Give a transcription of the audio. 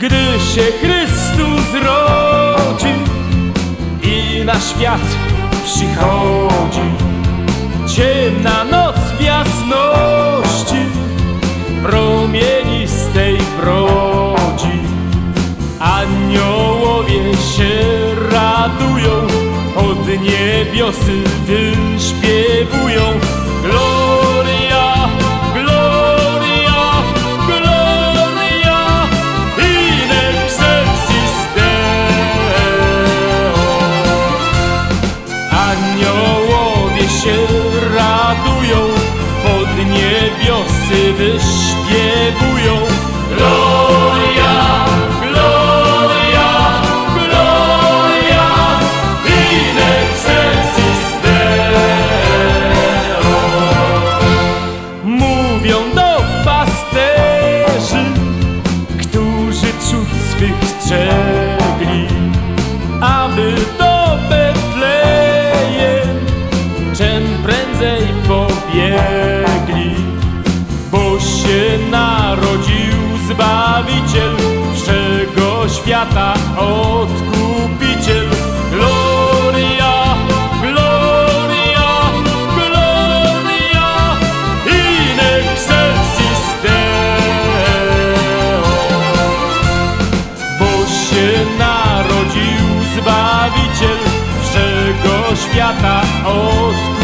się Chrystus rodzi i na świat przychodzi. Ciemna noc w jasności promienistej brodzi. Aniołowie się radują, od niebiosy wyśpiewują. Gloria, wyśpiewują. Narodził Zbawiciel wszego świata, Odkupiciel. Gloria, gloria, gloria, in excelsis Deo bo się narodził Zbawiciel wszego świata, Odkupiciel.